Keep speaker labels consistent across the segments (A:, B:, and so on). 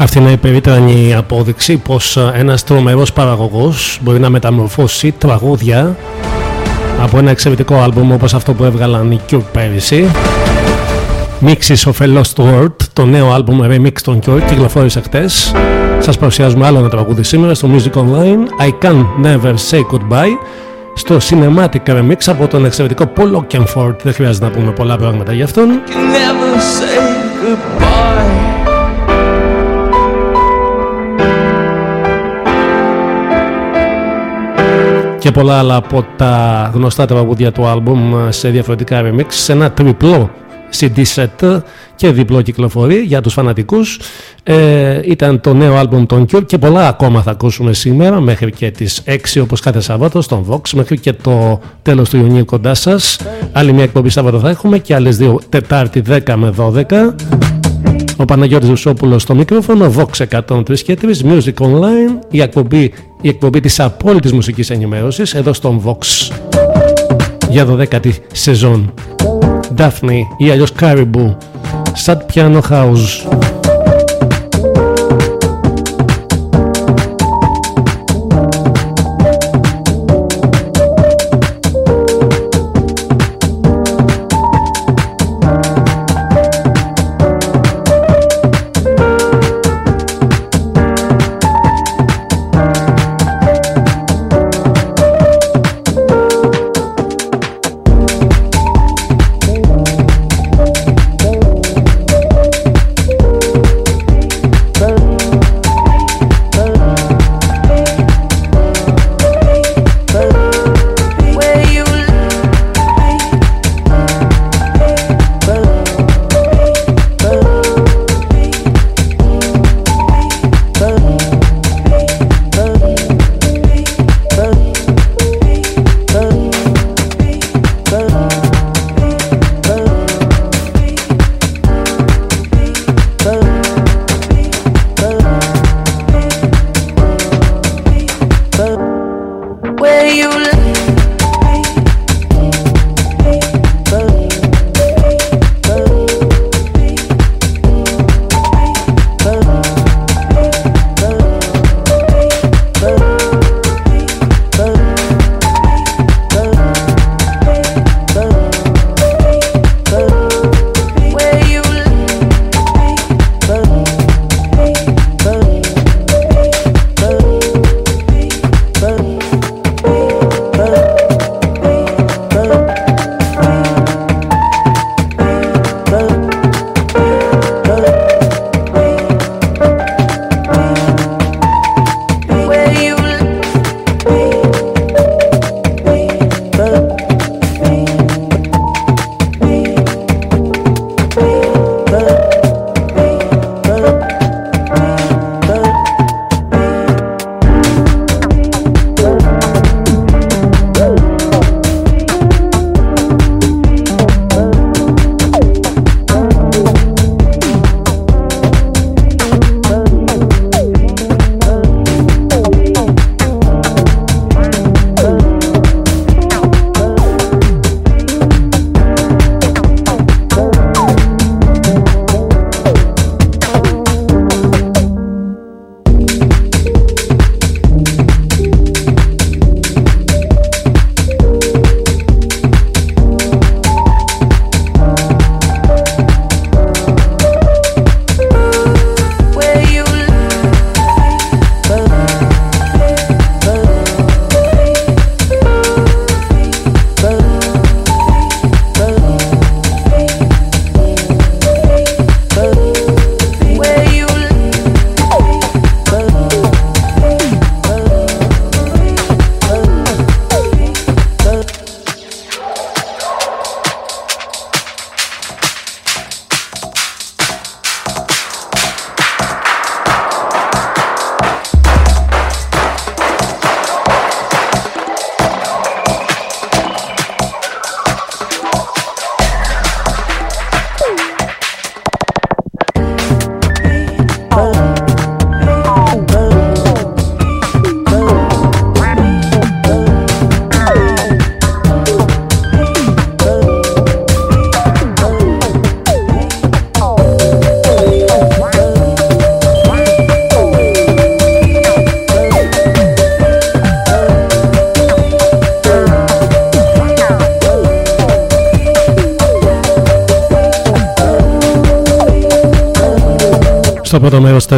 A: Αυτή είναι η περίτρανη απόδειξη πως ένας τρομερός παραγωγός μπορεί να μεταμορφώσει τραγούδια από ένα εξαιρετικό άλμπουμ όπως αυτό που έβγαλαν οι Cure πέρυσι. Mixes of a Lost World, το νέο άλμπουμ remix των Cure κυκλοφόρησε χτες. Σας παρουσιάζουμε άλλο ένα τραγούδι σήμερα στο Music Online I Can Never Say Goodbye στο Cinematic Remix από τον εξαιρετικό Paul Oakenfold. Δεν χρειάζεται να πούμε πολλά πράγματα γι' αυτόν και πολλά άλλα από τα γνωστά τραγούδια του άλμπουμ σε διαφορετικά remix σε ένα τριπλό CD set και διπλό κυκλοφορεί για τους φανατικούς. Ε, ήταν το νέο άλμπουμ των Cure και πολλά ακόμα θα ακούσουμε σήμερα μέχρι και τις 6 όπως κάθε Σαββάτο στον Vox μέχρι και το τέλος του Ιουνίου κοντά σας. Άλλη μια εκπομπή Σάββατο θα έχουμε και άλλες δύο Τετάρτη 10 με 12 ο Παναγιώτης Βουσόπουλος στο μικρόφωνο, Vox 103 και 3, Music Online, η εκπομπή, η εκπομπή της απόλυτης μουσικής ενημέρωσης εδώ στον Vox για 12η σεζόν. Daphne ή αλλιώς Caribou, Sad Piano House.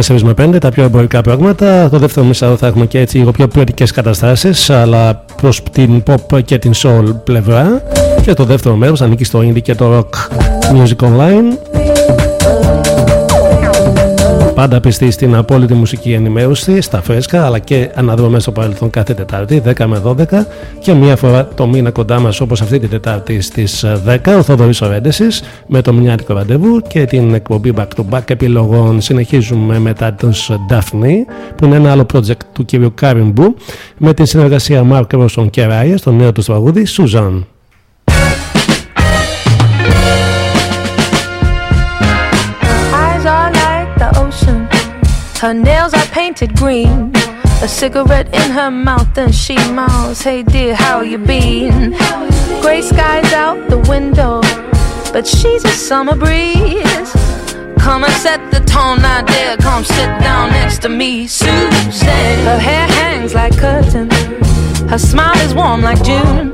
A: 4 με 5 τα πιο εμπορικά πράγματα. Το δεύτερο μισάρο θα έχουμε και έτσι λίγο πιο ποιοτικές καταστάσεις, αλλά προς την pop και την soul πλευρά. Και το δεύτερο μέρος ανήκει στο indie και το rock music online. Πάντα πιστή στην απόλυτη μουσική ενημέρωση, στα φρέσκα αλλά και αναδρομές στο παρελθόν κάθε Τετάρτη 10 με 12 και μία φορά το μήνα κοντά μας όπως αυτή την Τετάρτη στις 10 ο Θοδωρής Ορέντεσης με το μηνιάτικο ραντεβού και την εκπομπή Back to Back επιλογών. Συνεχίζουμε μετά του Daphne που είναι ένα άλλο project του κ. Κάριμπου με τη συνεργασία Mark Rosson και Raya στο νέο του τραγούδι Susan.
B: Her nails are painted green. A cigarette in her mouth and she mouths, Hey dear, how you been? Gray skies out the window, but she's a summer breeze. Come and set the tone now, dear. Come sit down next to me, Susan. Her hair hangs like curtain. Her smile is warm like June.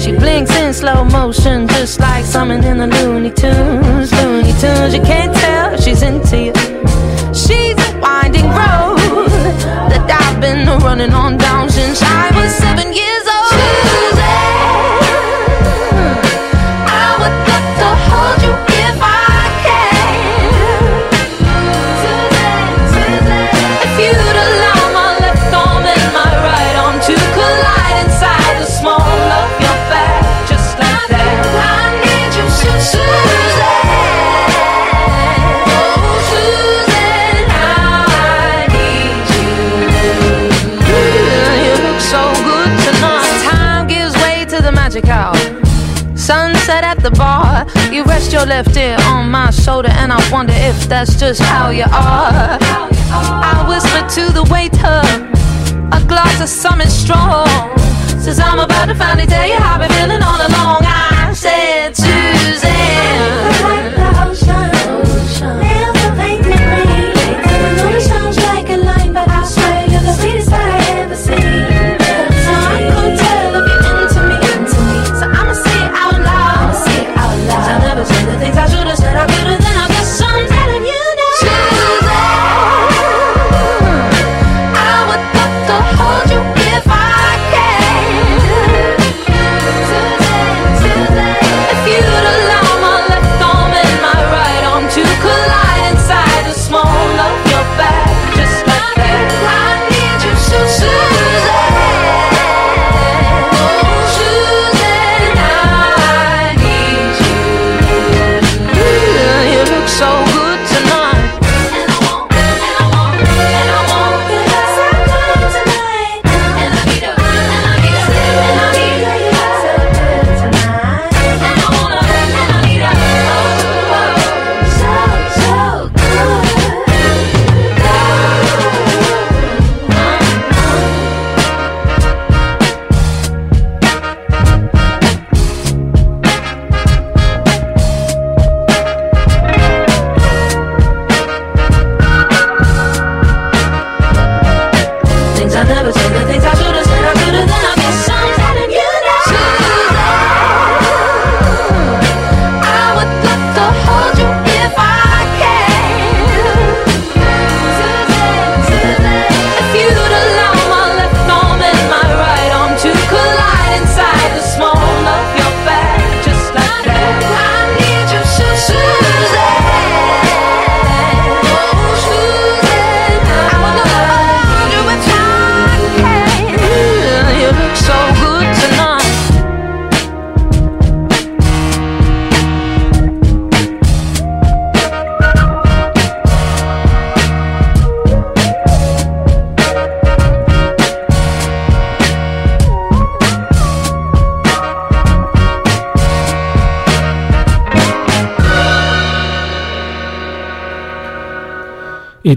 B: She blinks in slow motion, just like something in the Looney Tunes. Looney Tunes, you can't tell she's into you. Winding road that I've been running on down since I was seven years that's just how you are.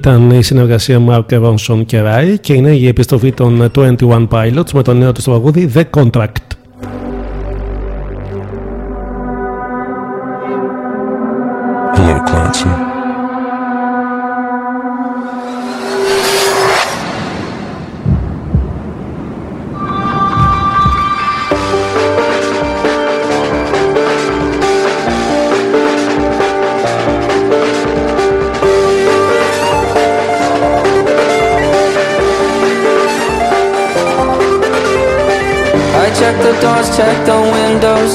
A: Ήταν η συνεργασία Mark Ronson και Rai και είναι η επιστροφή των 21 Pilots με το νέο του τραγούδι The Contract.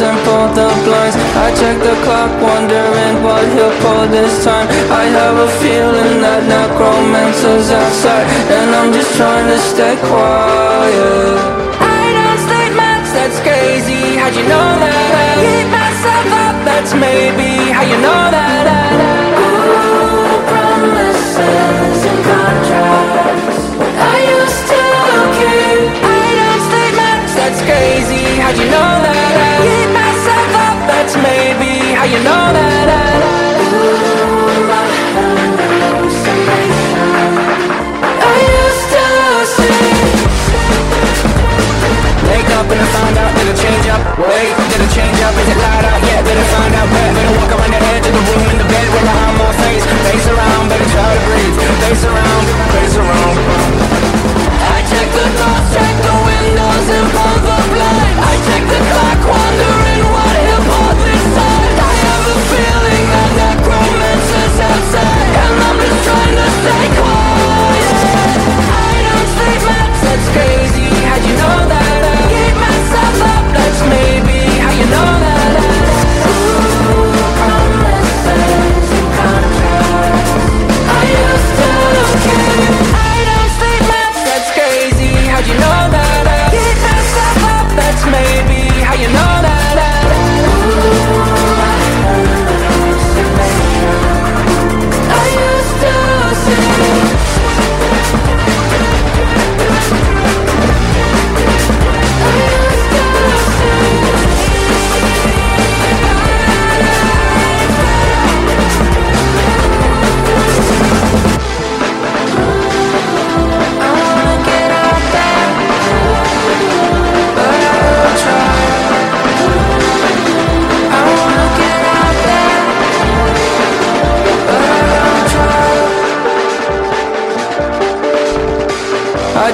C: And pull the blinds I check the clock, wondering what he'll pull this time I have a feeling that necromancer's outside And I'm just trying to stay quiet I don't state much, that's crazy How'd you know that? Keep myself up, that's maybe How you know that? Ooh, promises and contracts I used to keep I don't state much, that's crazy How'd you know that? How you know that? I used to see Wake up and I found out, did it change up? Wait, did it change up? Is it light out? Yeah, did it find out? Bet, better walk around the edge of the room in the bed where I have more face Face around, better try to breathe Face around, face around I check the doors, check the windows and pull the blinds I check the clock,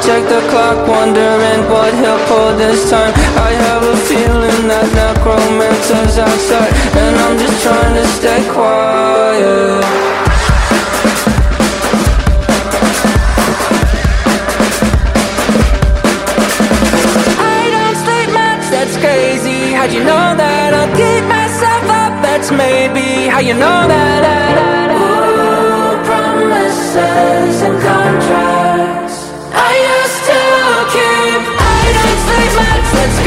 C: check the clock, wondering what he'll pull this time I have a feeling that necromancer's outside And I'm just trying to stay quiet I don't sleep much, that's crazy How'd you know that? I'll keep myself up, that's maybe How you know that? Ooh, promises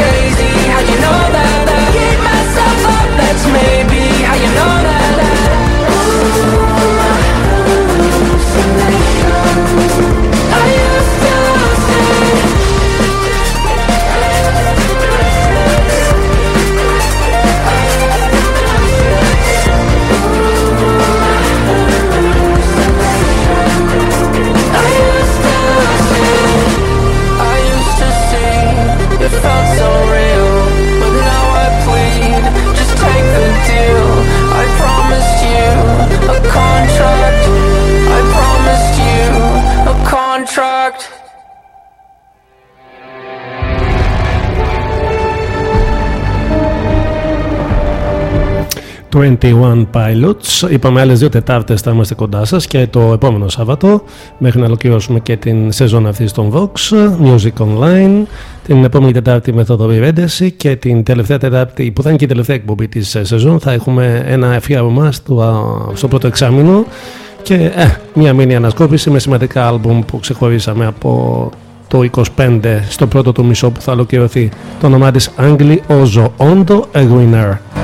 C: crazy How'd you know that? I keep myself up, that's maybe How you know
D: 21 Pilots. Είπαμε άλλες δύο Τετάρτες θα είμαστε κοντά σας και το επόμενο Σάββατο μέχρι να ολοκληρώσουμε και την σεζόν αυτή των Vox Music Online. Την επόμενη Τετάρτη με Θοδωρή Ρέντεση και την τελευταία Τετάρτη που θα είναι και η τελευταία εκπομπή της σεζόν θα έχουμε ένα αφιέρωμα στο, στο πρώτο εξάμεινο και ε, μια μήνυ ανασκόπηση με σημαντικά άλμπουμ που ξεχωρίσαμε από το 25 στο πρώτο του μισό που θα ολοκληρωθεί. Το όνομά της Angli Ozo Ondo A Winner.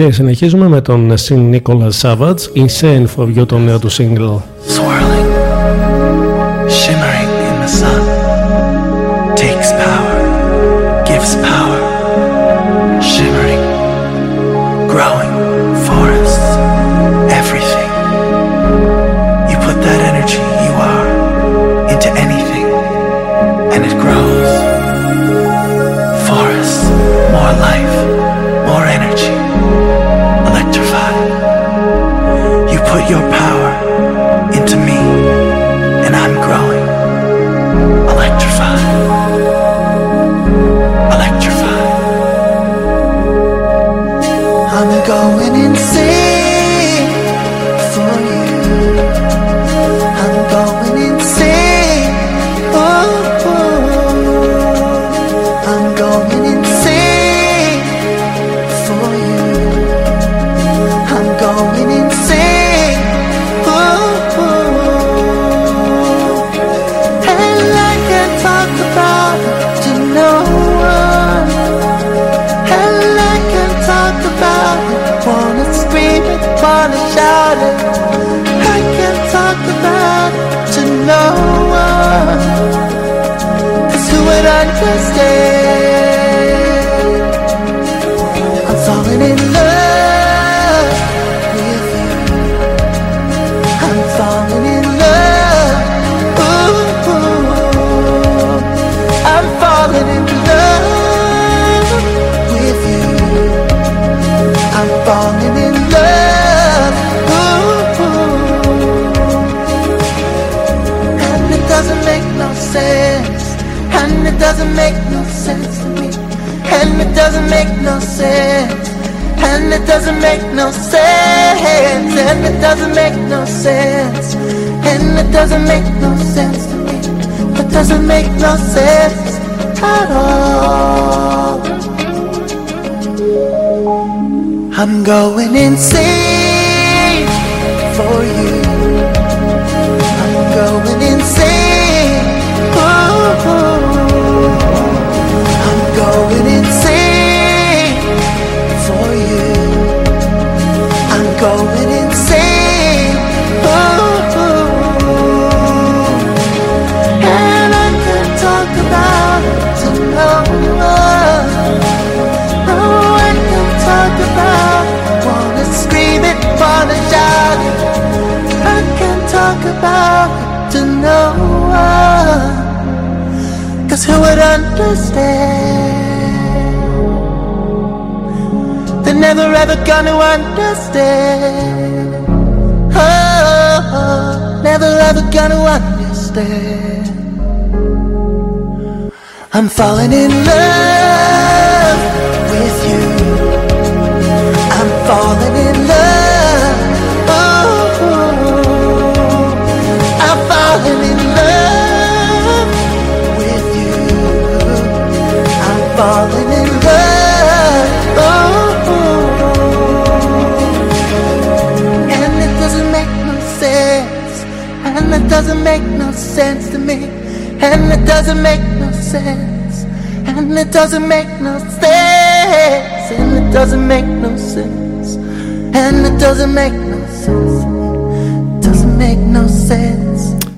A: Και συνεχίζουμε με τον Sin Nicholas Savage, Insane for You, το νέο του single.
E: Swirling, shimmering in the sun, takes power, gives power, shimmering, growing forests, everything. You put that energy you are into any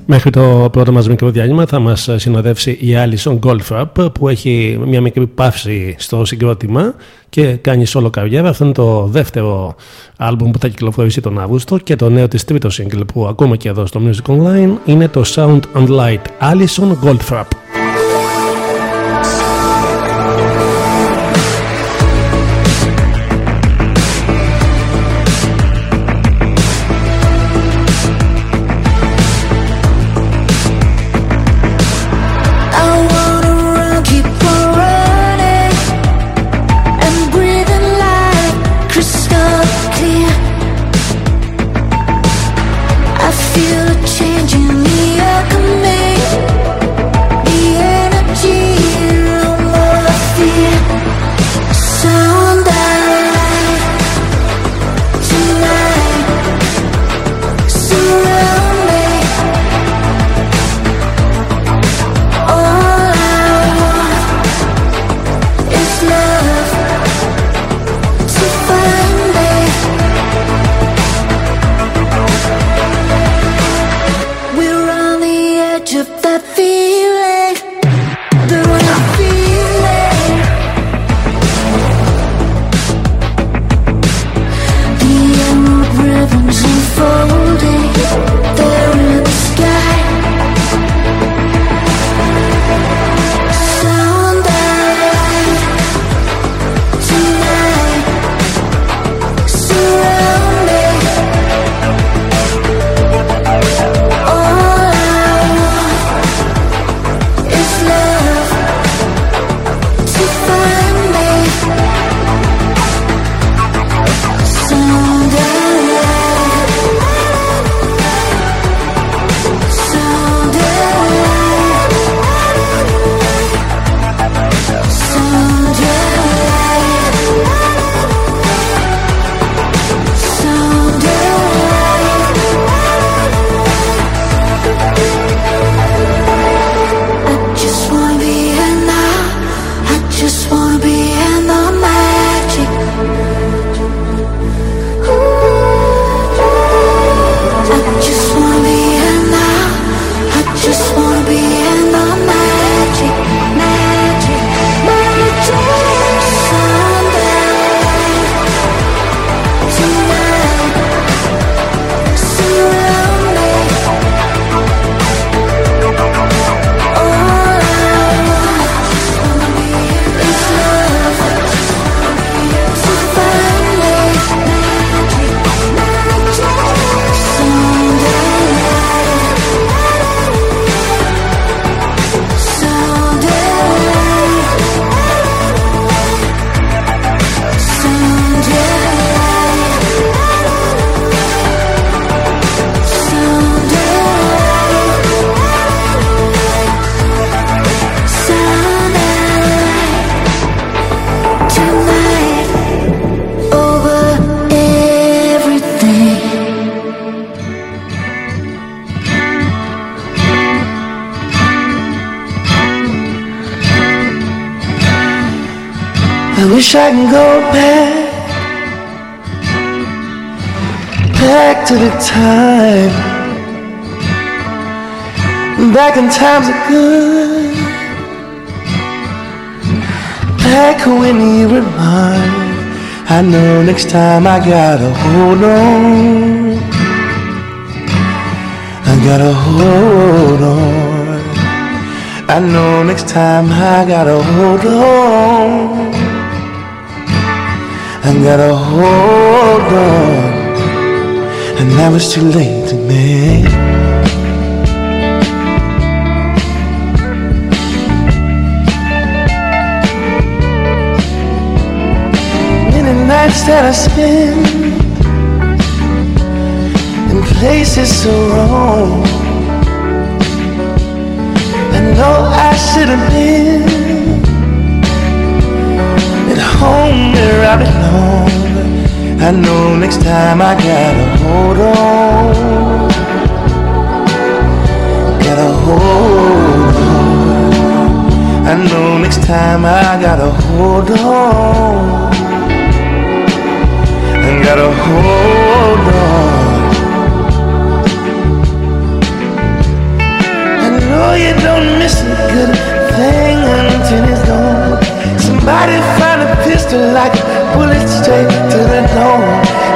A: Μέχρι το πρώτο μας μικρό διάλειμμα θα μας συνοδεύσει η Alison Goldfrapp που έχει μια μικρή παύση στο συγκρότημα και κάνει solo καριέρα. Αυτό είναι το δεύτερο άλμπουμ που θα κυκλοφορήσει τον Αύγουστο και το νέο της τρίτο σύγκλι που ακούμε και εδώ στο Music Online είναι το Sound and Light Alison Goldfrapp.
F: Wish I can go back, back to the time, back in times of good, back when you were mine. I know next time I gotta hold on. I gotta hold on. I know next time I gotta hold on. I gotta hold on. And now it's too late to me. Many nights that I spend in places so wrong. I know I should have been home where I belong. I know next time I gotta hold on. Gotta hold on. I know next time I gotta hold on. I gotta hold on. I know you don't miss a good thing until it's gone. Somebody find a pistol like a bullet straight to the dome.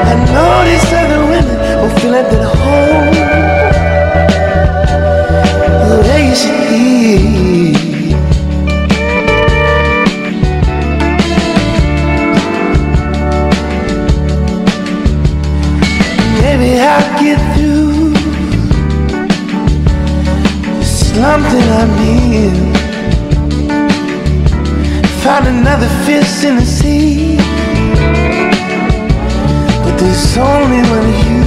F: I know these other women will feel like they're home. The way you should be. Maybe I'll get through that I'm in. Find another fish in the sea. But there's only one of you.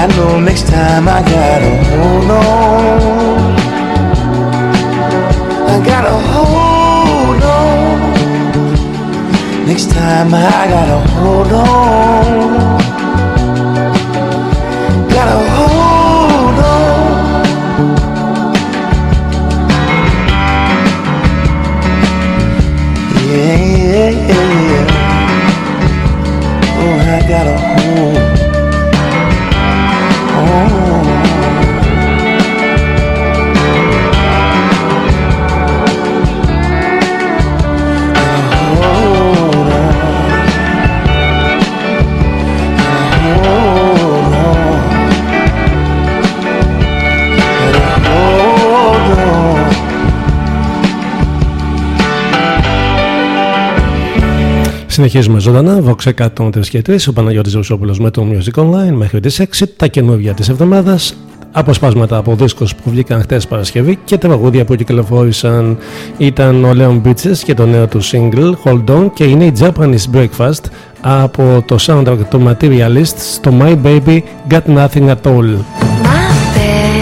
F: I know next time I gotta hold on. I gotta hold on. Next time I gotta hold on. Gotta hold Yeah, yeah, yeah. Oh, I gotta hold on. Oh. Gotta
A: Συνεχίζουμε ζωντανά, Vox 103 και 3, ο Παναγιώτης Ρουσόπουλος με το Music Online μέχρι τις 6, τα καινούργια της εβδομάδας, αποσπάσματα από δίσκους που βγήκαν χτες Παρασκευή και τραγούδια που κυκλοφόρησαν. Ήταν ο Leon Beaches και το νέο του single Hold On και είναι η Japanese Breakfast από το soundtrack του Materialist στο My Baby Got Nothing At All.
D: My baby,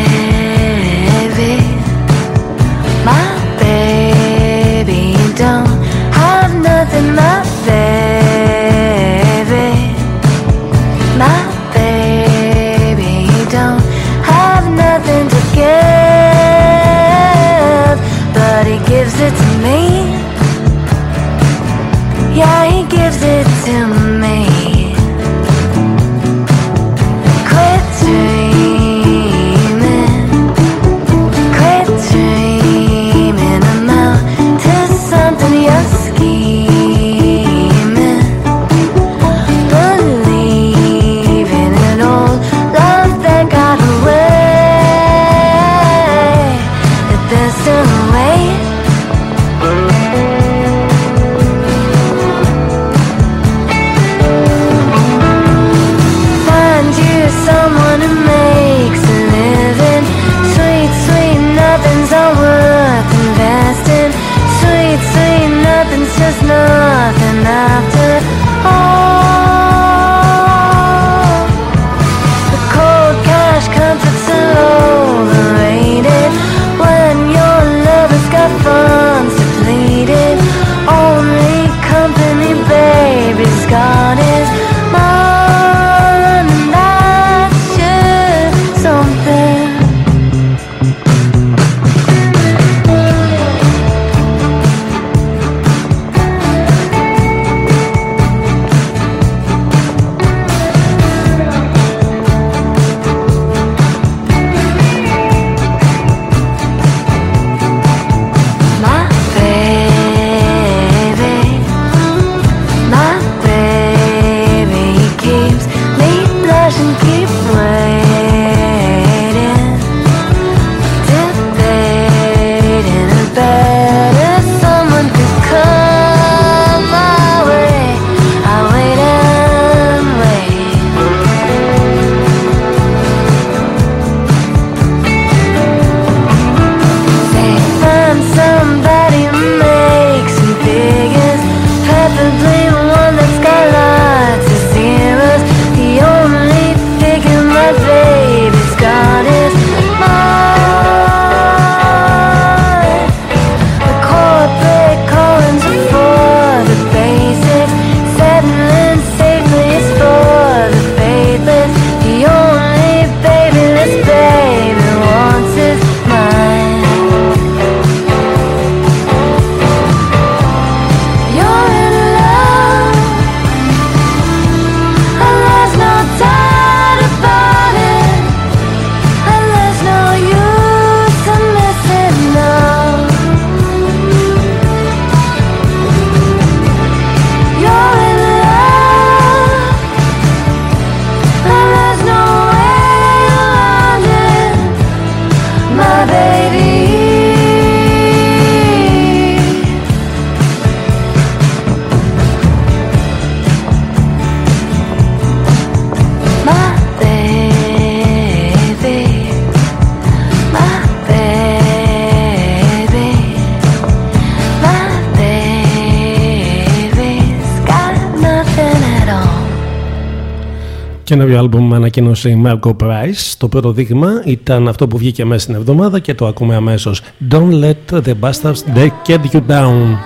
D: Καινούριο άλμπουμ ανακοίνωσε η Margot Price. Το πρώτο δείγμα ήταν αυτό που βγήκε μέσα στην εβδομάδα και το ακούμε αμέσως. Don't let the bastards they get you down.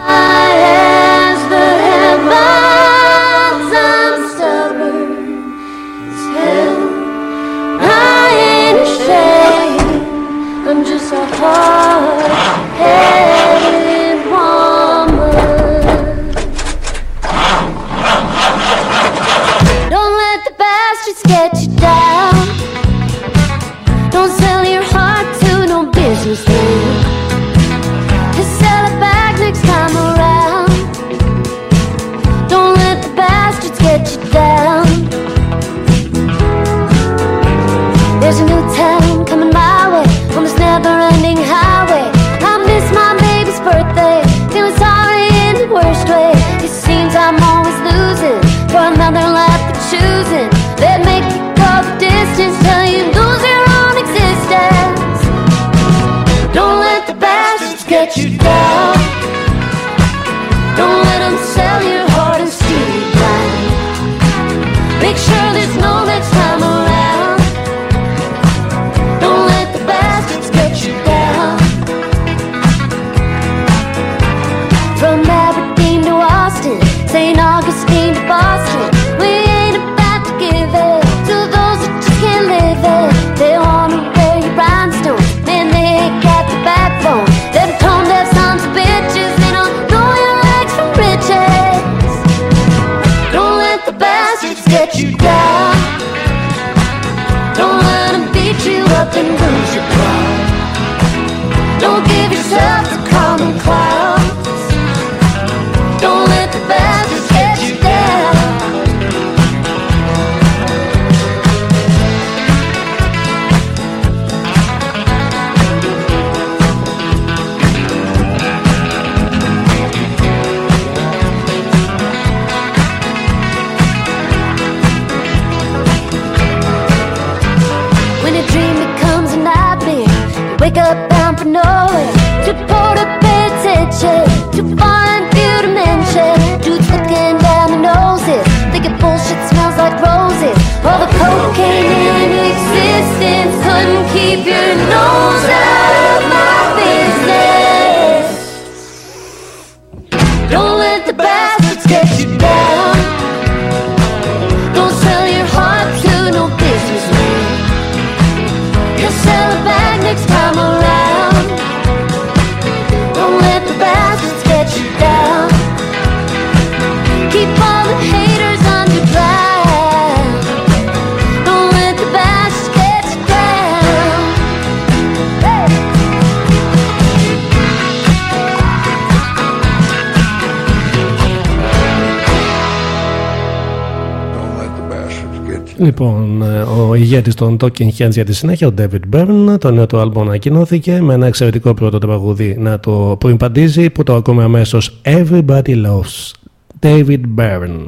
D: Λοιπόν, ο ηγέτης των Talking Heads για τη συνέχεια, ο David Byrne, το νέο του άλμπο ανακοινώθηκε με ένα εξαιρετικό πρώτο τραγουδί να το προϋπαντήσει που το ακούμε αμέσως. Everybody Loves David Byrne.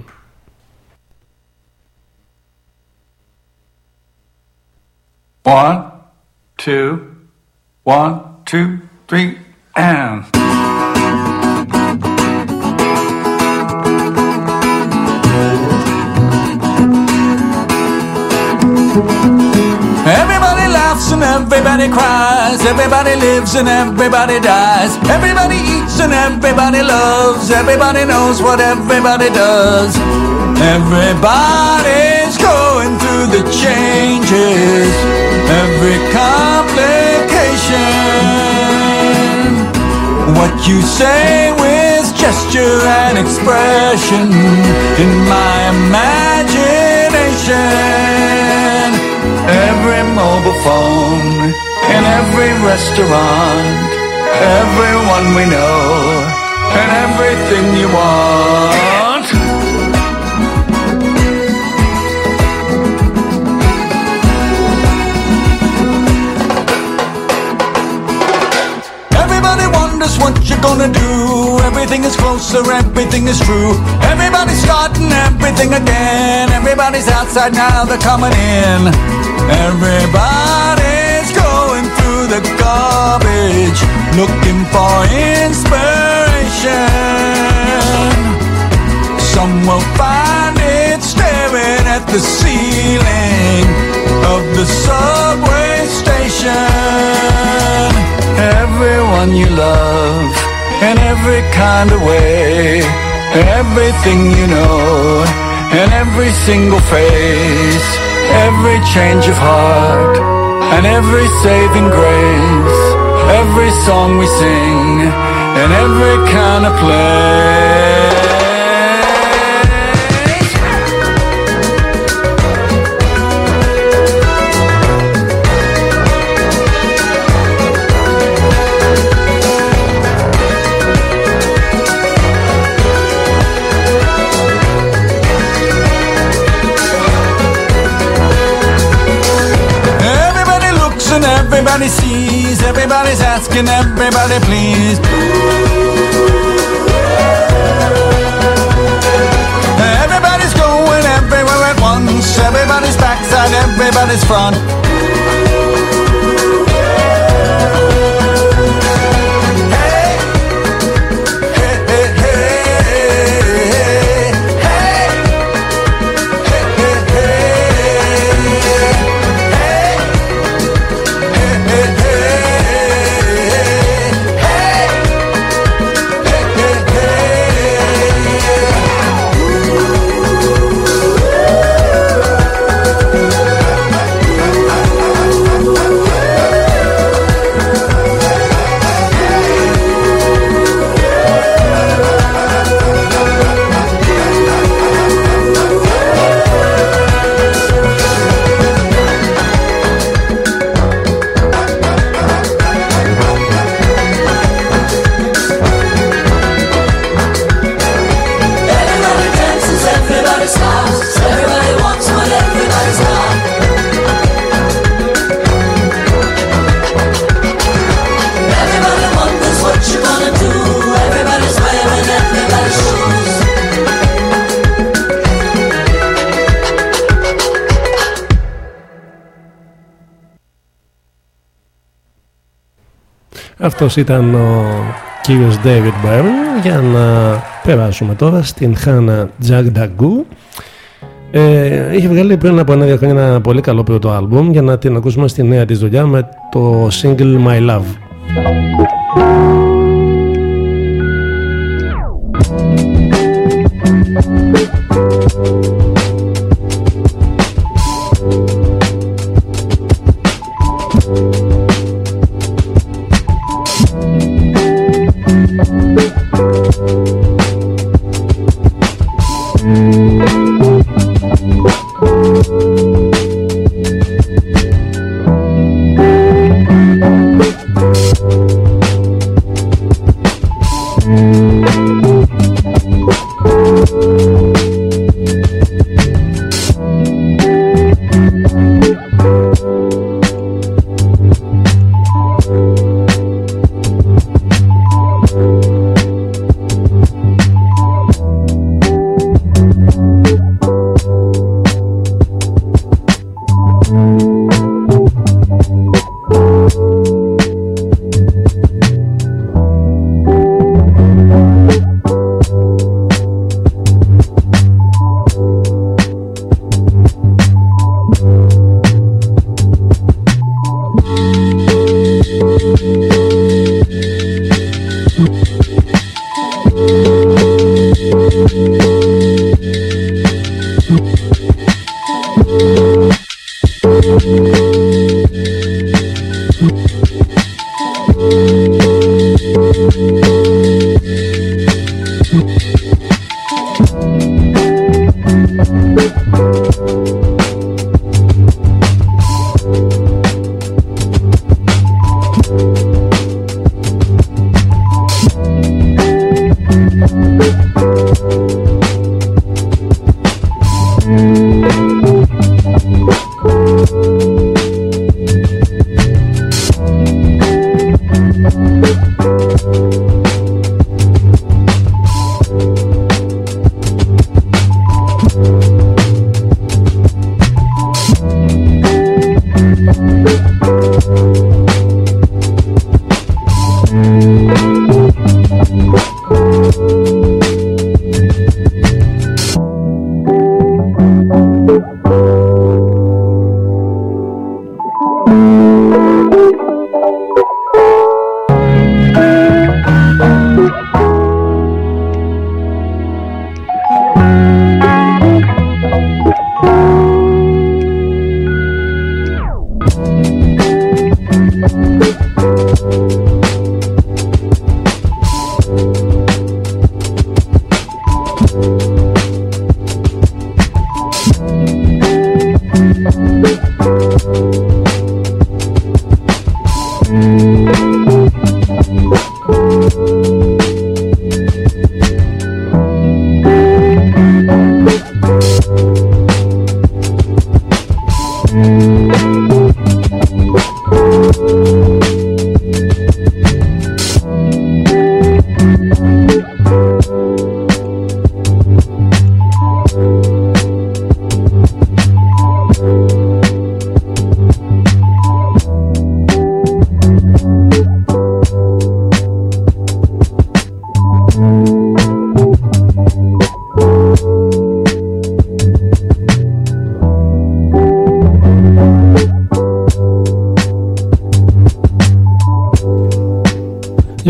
G: One, two, one, two, three, and. And everybody cries. Everybody lives and everybody dies. Everybody eats and everybody loves. Everybody knows what everybody does. Everybody's going through the changes. Every complication. What you say with gesture and expression in my imagination. Every mobile phone, in every restaurant, everyone we know, and everything you want. Everybody wonders what you're gonna do. Everything is closer, everything is true. Everybody's starting everything again. Everybody's outside now, they're coming in. Everybody's going through the garbage looking for inspiration. Some will find it staring at the ceiling of the subway station. Everyone you love in every kind of way, everything you know, and every single face every change of heart, and every saving grace, every song we sing, in every kind of place. Everybody sees. Everybody's asking everybody, please. Everybody's going everywhere at once. Everybody's backside, everybody's front.
A: Αυτός ήταν ο κύριος David Byrne. Για να περάσουμε τώρα στην Hannah Jagdagu ε, είχε βγάλει πριν από ένα-δύο χρόνια ένα πολύ καλό πρώτο άλμπουμ για να την ακούσουμε στη νέα της δουλειά με το single My Love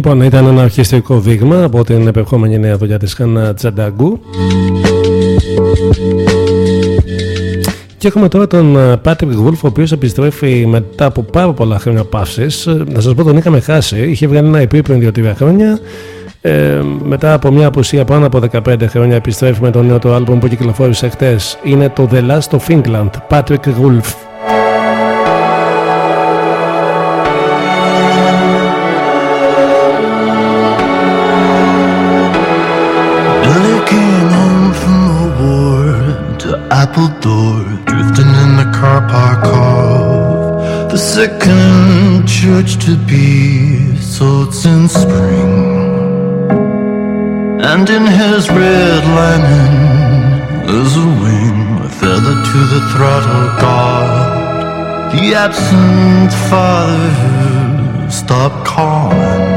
A: Λοιπόν, ήταν ένα αρχιστικό δείγμα από την επερχόμενη νέα δουλειά της Χάνα Τσανταγκού. Και έχουμε τώρα τον Patrick Wolf, ο οποίος επιστρέφει μετά από πάρα πολλά χρόνια παύσης. Να σας πω, τον είχαμε χάσει. Είχε βγάλει ένα EP πριν 2-3 χρόνια. Ε, μετά από μια απουσία πάνω από 15 χρόνια επιστρέφει με το νέο του άλμπουμ που κυκλοφόρησε χτες. Είναι το The Last of England, Patrick Wolf.
F: Appledore, drifting in the car park of the second church to be, so it's in spring. And in his red linen is a wing, a feather to the throttle guard. The absent father stopped calling.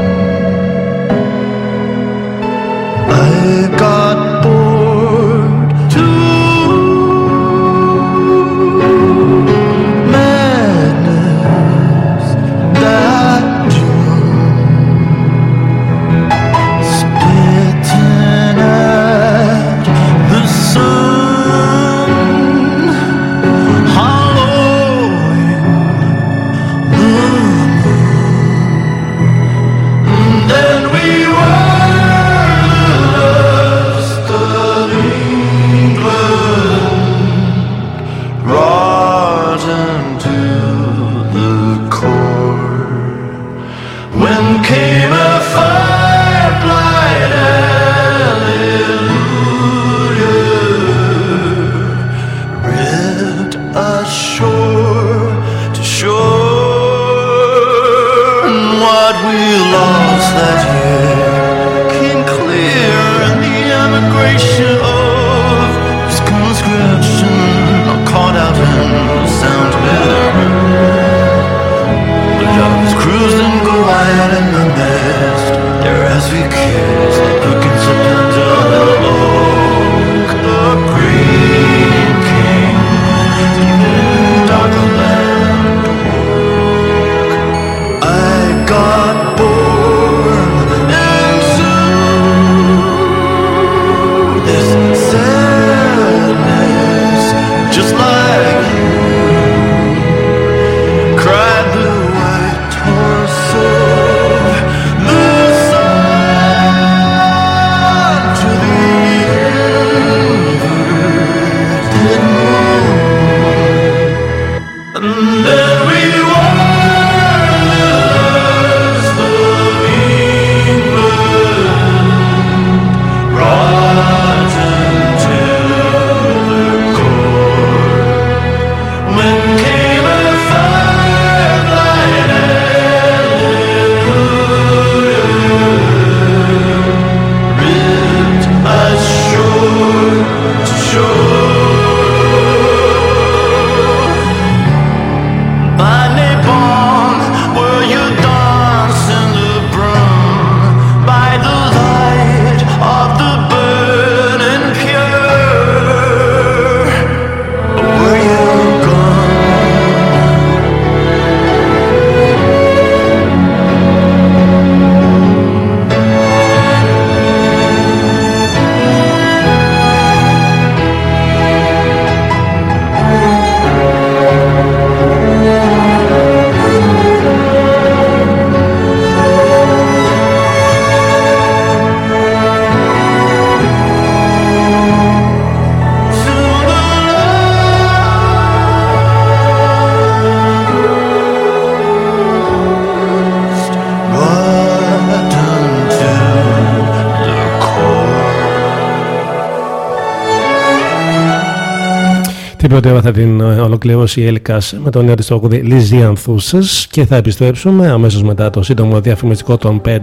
A: Την πρώτη ώρα θα την ε, ολοκληρώσει η Έλικας με το νέο της τραγούδι Lysian Thuses και θα επιστρέψουμε αμέσως μετά το σύντομο διαφημιστικό των 5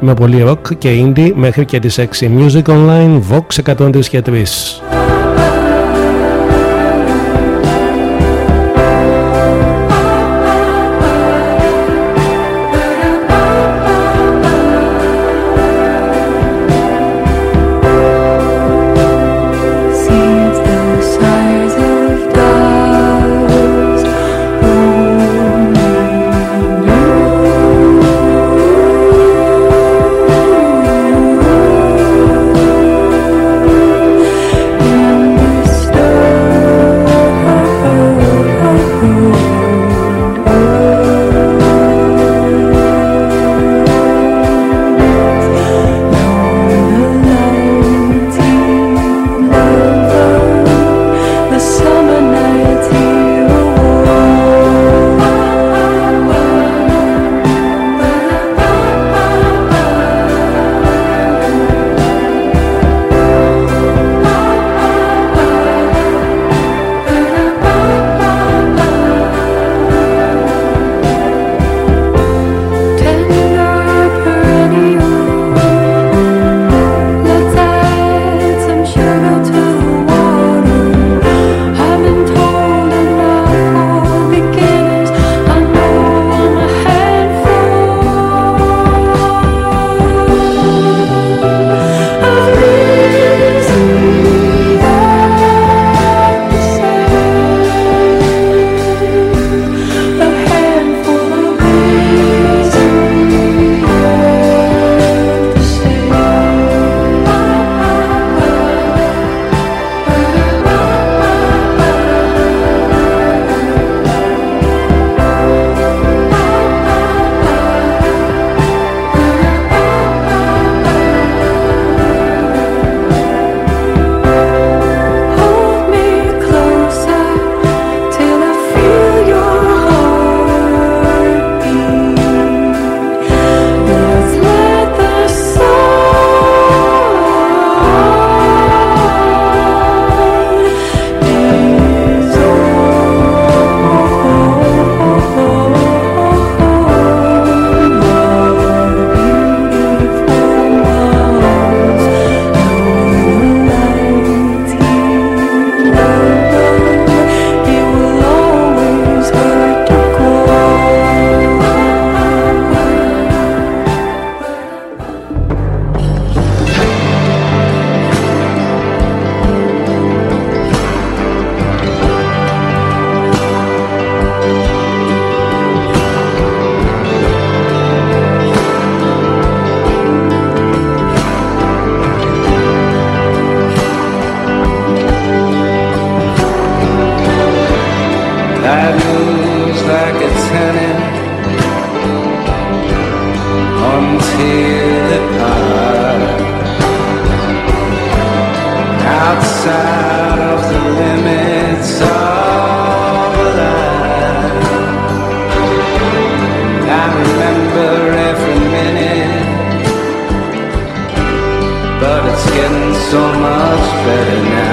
A: με πολύ rock και indie μέχρι και τις 6 Music Online Vox 103 και 3.
G: Getting so much better now.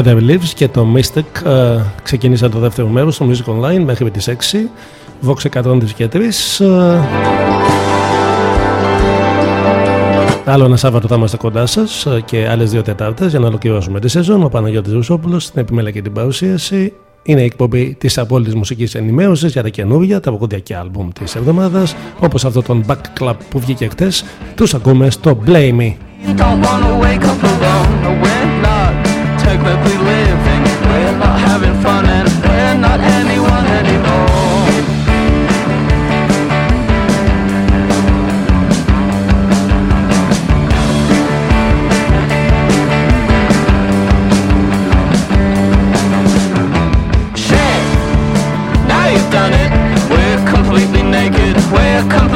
A: Οι Other Leaves και το Mystic ε, ξεκίνησαν το δεύτερο μέρος στο Music Online μέχρι τις 6 Vox 103 και 3 ε, Άλλο ένα Σάββατο θα είμαστε κοντά σας και άλλες δύο Τετάρτες για να ολοκληρώσουμε τη σεζόν. Ο Παναγιώτης Ρουσόπουλος στην επιμέλεια και την παρουσίαση. Είναι η εκπομπή της απόλυτης μουσικής ενημέρωσης για τα καινούργια, τα ποκόντια και άλμπουμ της εβδομάδας. Όπως αυτό τον Back Club που βγήκε χτες. Τους ακούμε στο Blame Me.
G: Technically living. We're not having fun, and we're not anyone anymore. Shit! Now you've done it. We're completely naked. We're completely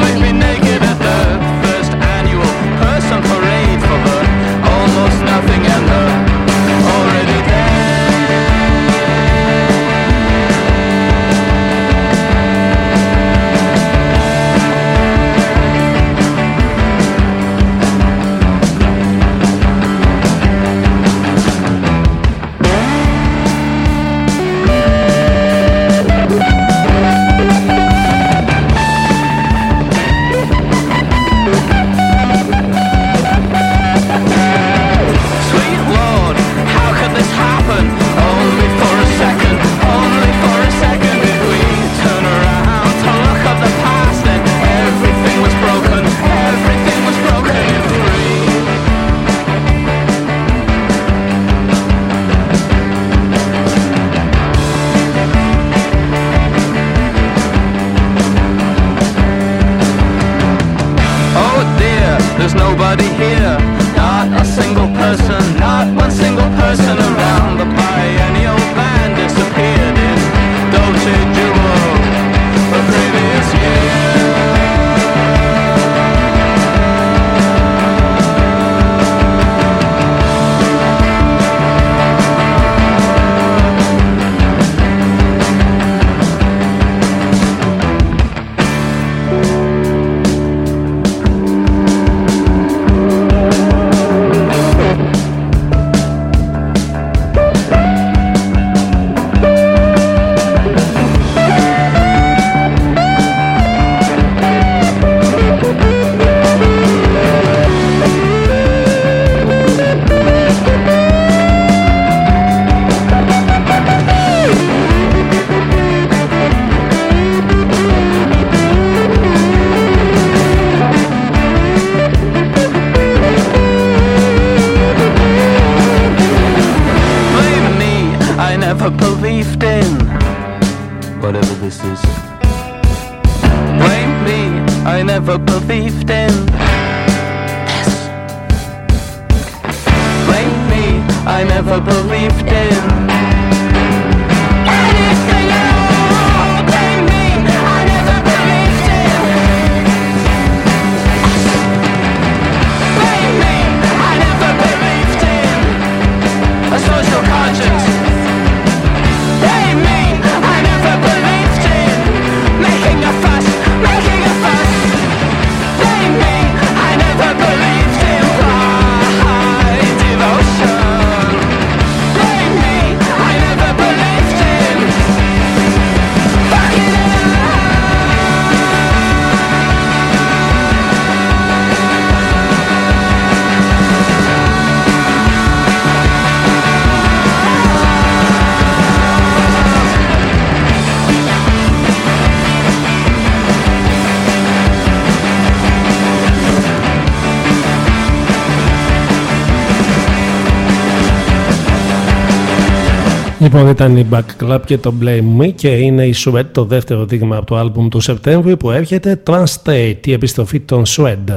G: Λοιπόν, ήταν η Back και το Blame Me και είναι η Sweat, το δεύτερο δείγμα από το άλμπουμ του Σεπτέμβρη που έρχεται. Transstate, η επιστροφή των Sweat.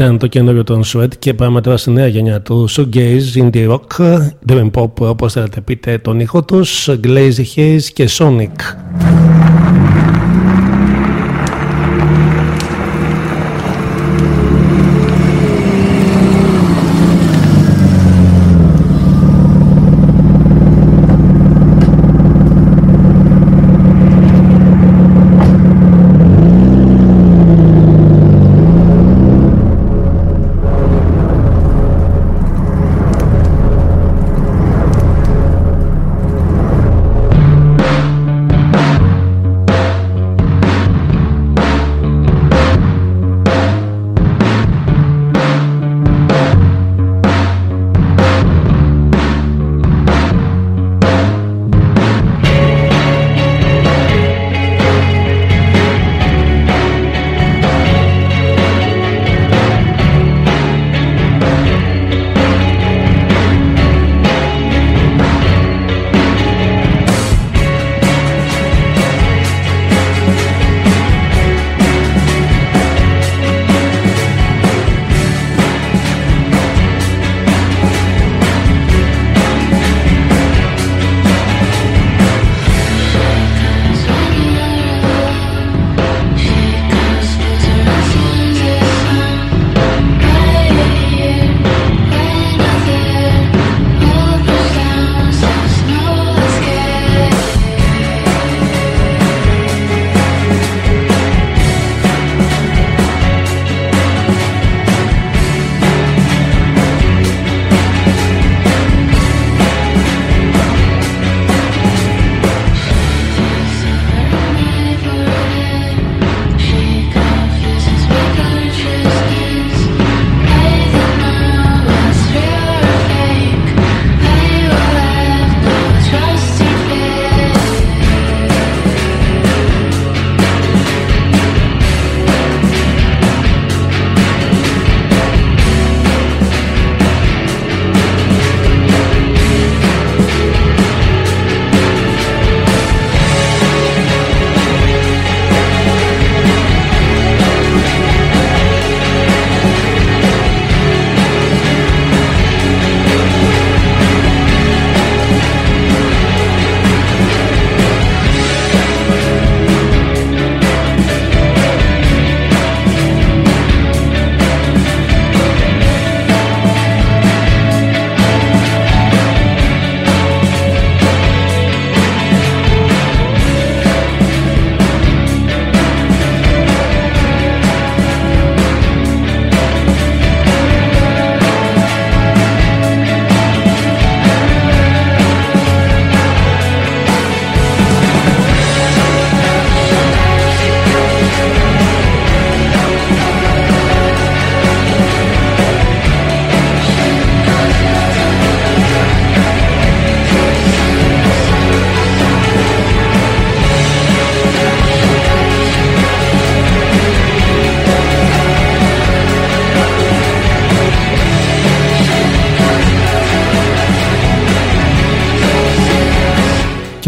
A: Ήταν το καινούριο των Sweat και πάμε τώρα στη νέα γενιά του Shoegaze, Indie Rock, Dream Pop όπως θέλετε πείτε τον ήχο τους, Glazy Haze και Sonic.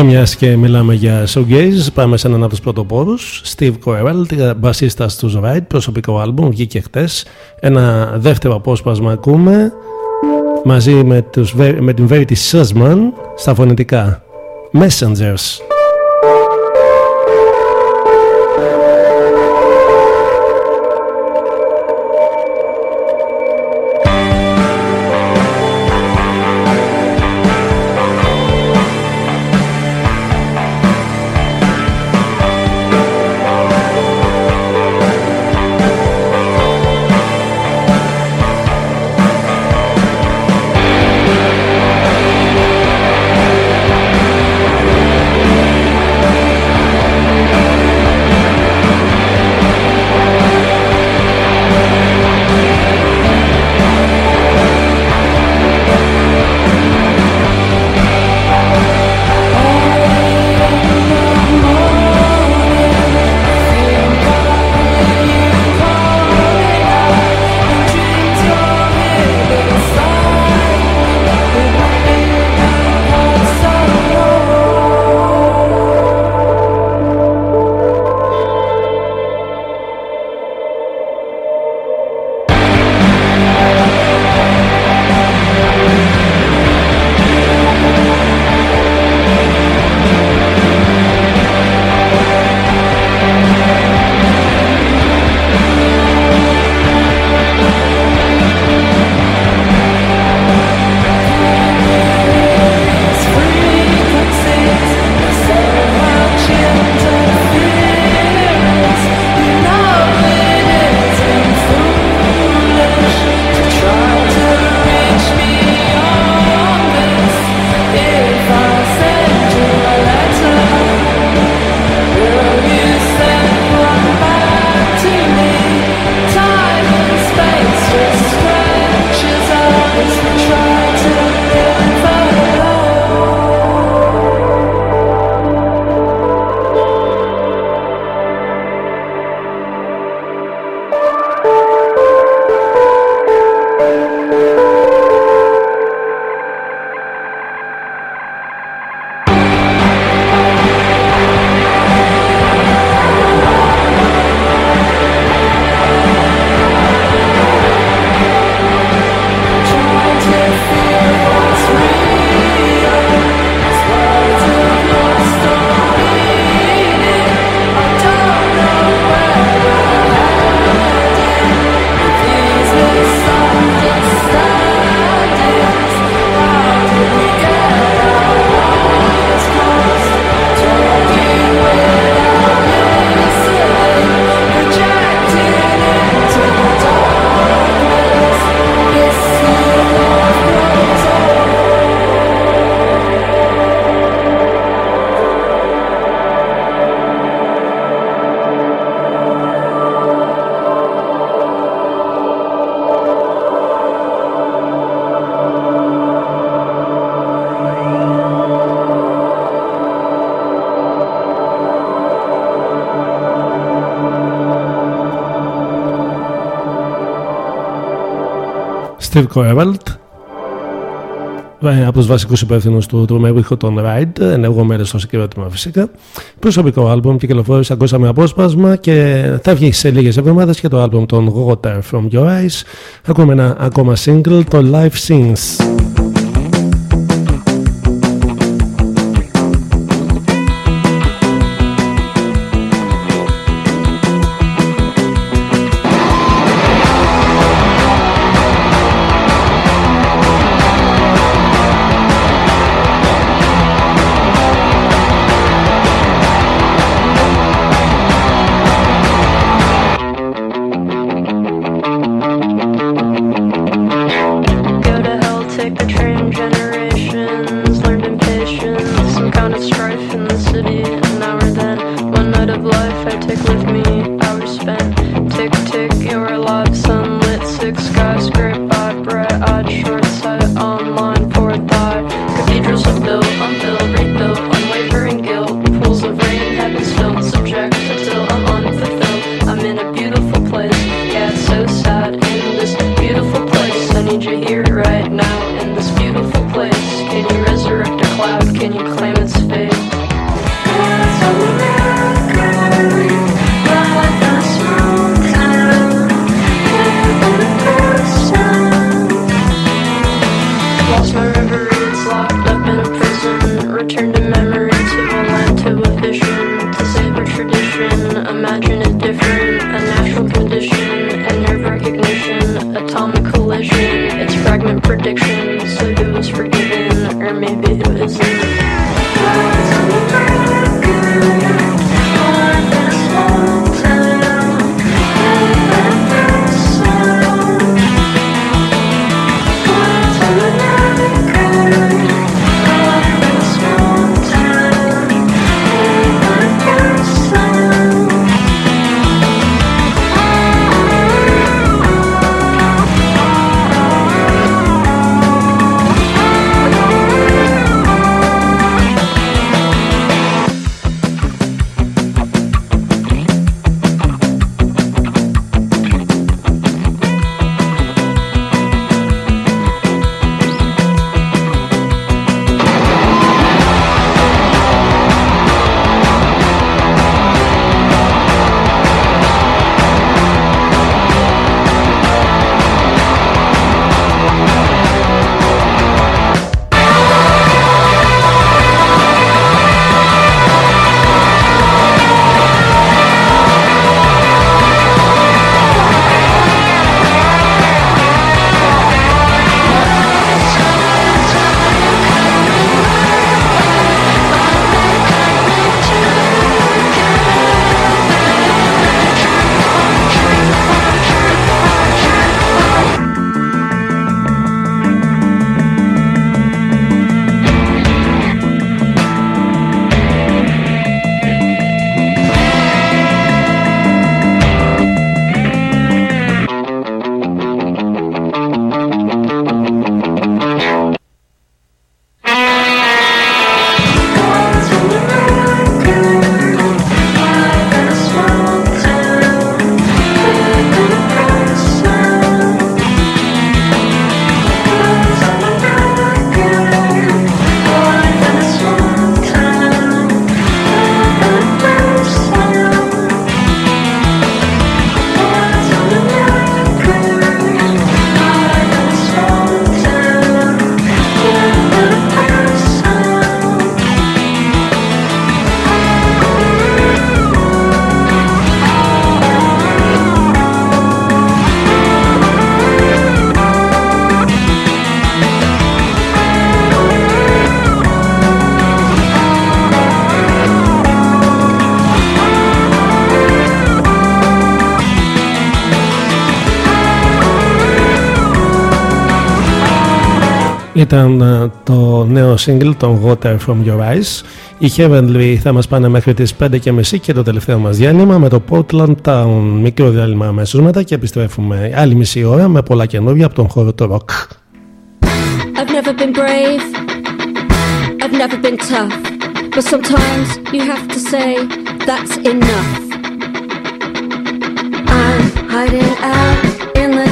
A: Και μιας και μιλάμε για showgaze, πάμε σε έναν από τους πρωτοπόρους, Steve Coerel, μπασίστα του Ride, προσωπικό άλμπουμ, βγήκε χτες. Ένα δεύτερο απόσπασμα ακούμε μαζί με, τους, με την Verity Sussman στα φωνητικά. Messengers.
H: Steve Coevalt ε, από τους βασικούς υπεύθυνους του τρομερού των Ride, ενεργό μέρος στο συγκεκριμένο φυσικά. Προσωπικό άλμπουμ κυκλοφόρησε, ακούσαμε απόσπασμα και θα βγει σε λίγες εβδομάδες και το άλμπουμ των Water from Your Eyes. Ακούμε ένα ακόμα single, το Life Scenes. Ε, το νέο σύγκλι των Water From Your Eyes. Η Heavenly θα μας πάνε μέχρι τις 5 και μισή και το τελευταίο μας διάλειμμα με το Portland Town. Μικρό διάλειμμα αμέσως μετά και επιστρέφουμε άλλη μισή ώρα με πολλά καινούργια από τον χώρο του rock.
D: I've never been brave, I've never been tough, but sometimes you have to say that's enough. I'm hiding out in the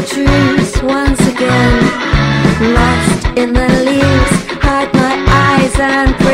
D: once again. In the leaves, hide my eyes and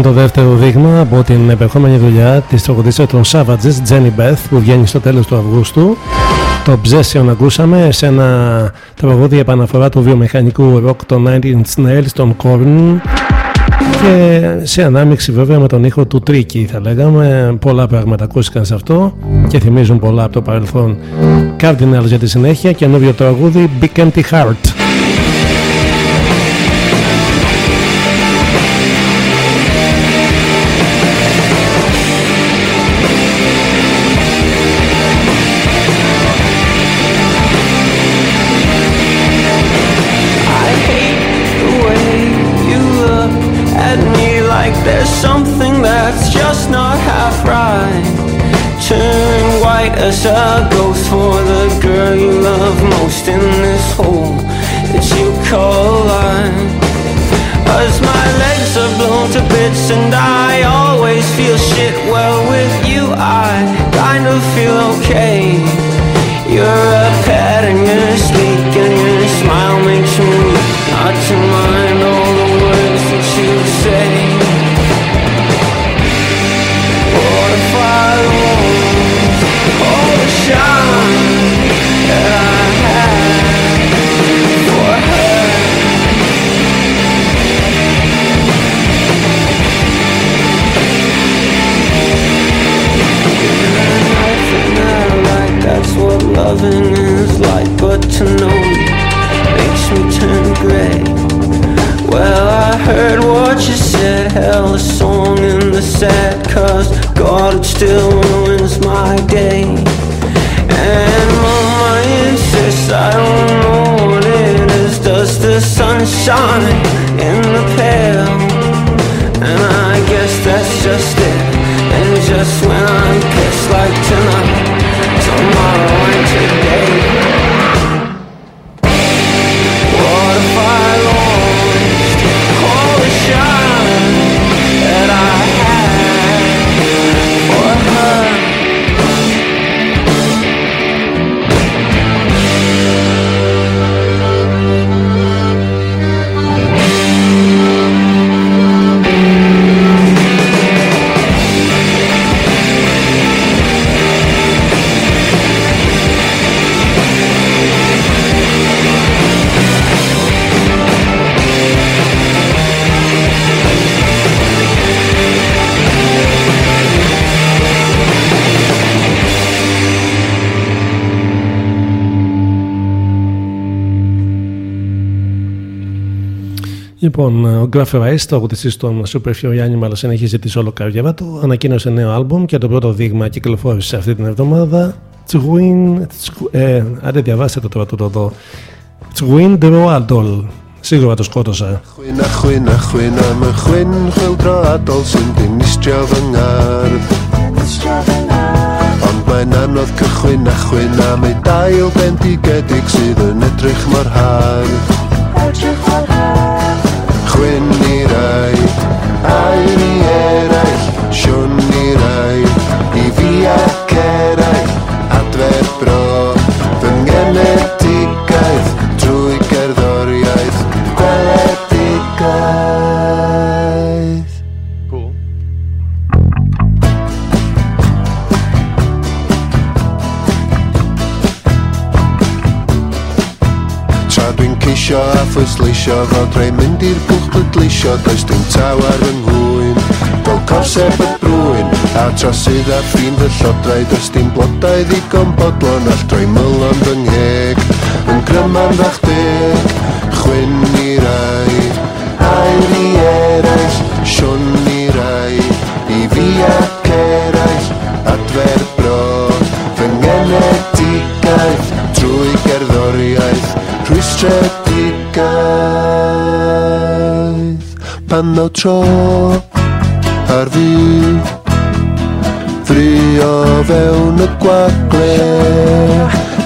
A: Αυτό είναι το δεύτερο δείγμα από την επερχόμενη δουλειά της τραγουδίστρια των Savages, Jenny Beth, που βγαίνει στο τέλος του Αυγούστου. Το Obsession ακούσαμε σε ένα τραγούδι επαναφορά του βιομηχανικού rock των 19 Nails, των Korn. Και σε ανάμειξη βέβαια με τον ήχο του Tricky θα λέγαμε. Πολλά πράγματα ακούστηκαν σε αυτό και θυμίζουν πολλά από το παρελθόν. Cardinals για τη συνέχεια και νέο τραγούδι Big Empty Heart
C: Well, with you I kind of feel okay. You're a pet and you're sleek and your smile makes me not to mind all the words that you say. What if I all the shine loving is like. But to know you makes me turn gray. Well, I heard what you said, hell, a song in the sad, cause God, it still ruins my day. And Mama insists I don't know what it is. Does the sun shine in the pale? And I guess that's just it. And just when I'm like tonight, tomorrow and today.
A: Λοιπόν, ο Γκράφε Ραϊς, το αγωτησής των Super Fury Animal, τη όλο καρδιά του, ανακοίνωσε νέο άλμπουμ και το πρώτο δείγμα κυκλοφόρησε αυτή την εβδομάδα. Τσουγουίν... Ε, άντε διαβάστε το τώρα το το δω. Τσουγουίν Σίγουρα το σκότωσα.
F: gwyn i air Air i eraill, siwn i air I fi ac eraill, adfer bro. pleisio fod rhaid mynd i'r bwch bydleisio Does dim taw ar fy nghwyn Fel corseb y brwyn A trosydd a ffrind fy llodrau Does dim blodau ddigon bodlon All droi mylon fy ngheg. Yn gryman fach deg Chwyn i rai. Ail i eraill Siwn i rai. I fi ac eraill Adfer bro Fy ngenedigaeth Trwy gerddoriaeth Rhwystredig anogaeth Pan naw tro ar fi. Frio fewn y gwagle